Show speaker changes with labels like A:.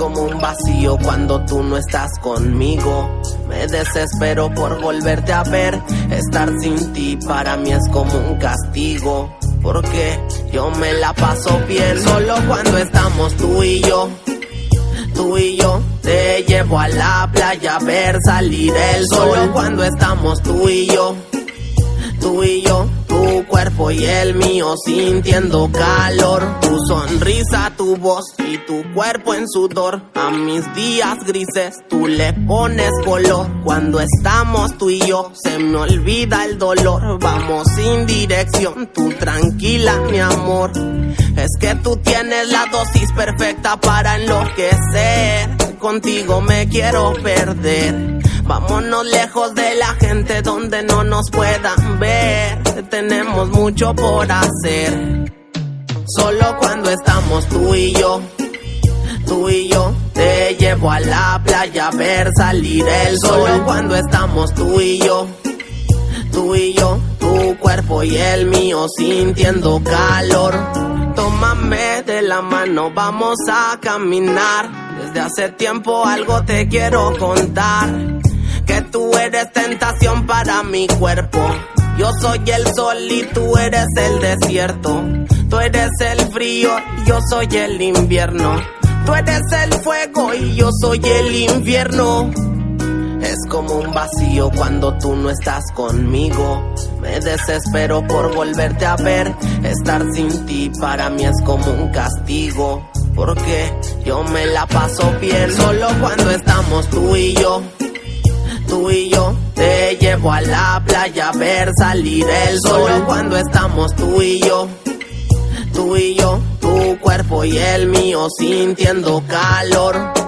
A: como un vacío cuando tú no estás conmigo. Me desespero por volverte a ver. Estar sin ti para mí es como un castigo. Porque yo me la paso bien solo cuando estamos tú y yo. Tú y yo te llevo a la playa a ver salir el sol. Solo cuando estamos tú y yo. Tú y yo cuerpo y el mío sintiendo calor. Tu sonrisa, tu voz y tu cuerpo en sudor. A mis días grises tú le pones color. Cuando estamos tú y yo se me olvida el dolor. Vamos sin dirección, tú tranquila mi amor. Es que tú tienes la dosis perfecta para enloquecer. Contigo me quiero perder. Vámonos lejos de la gente donde no nos puedan ver. Tenemos mucho por hacer. Solo cuando estamos tú y yo. Tú y yo te llevo a la playa a ver salir el sol. Solo cuando estamos tú y yo. Tú y yo, tu cuerpo y el mío sintiendo calor. Tómame de la mano, vamos a caminar. Desde hace tiempo algo te quiero contar eres tentación para mi cuerpo. Yo soy el sol y tú eres el desierto. Tú eres el frío y yo soy el invierno. Tú eres el fuego y yo soy el infierno. Es como un vacío cuando tú no estás conmigo. Me desespero por volverte a ver. Estar sin ti para mí es como un castigo. Porque yo me la paso bien solo cuando estamos tú y yo tú y yo te llevo a la playa a ver salir el sol. Solo cuando estamos tú y yo, tú y yo, tu cuerpo y el mío sintiendo calor.